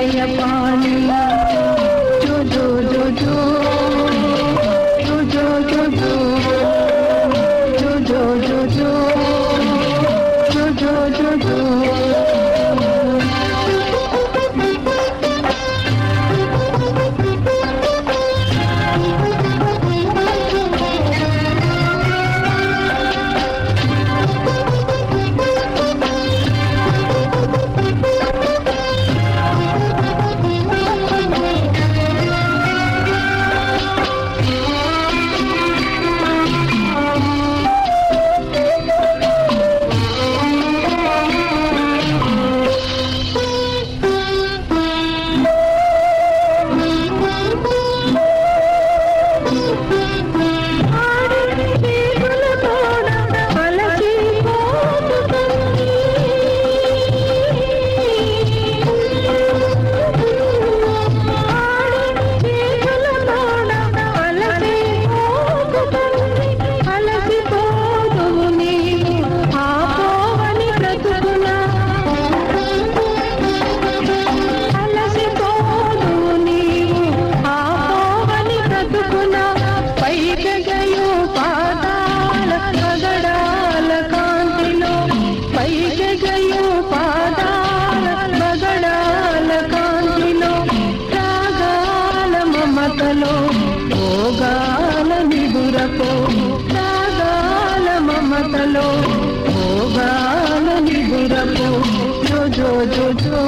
ஐயப்பா మమతలో భోగాల నిగురపో రాగాల మమతలో భోగాల నిగురపో జో జో జో.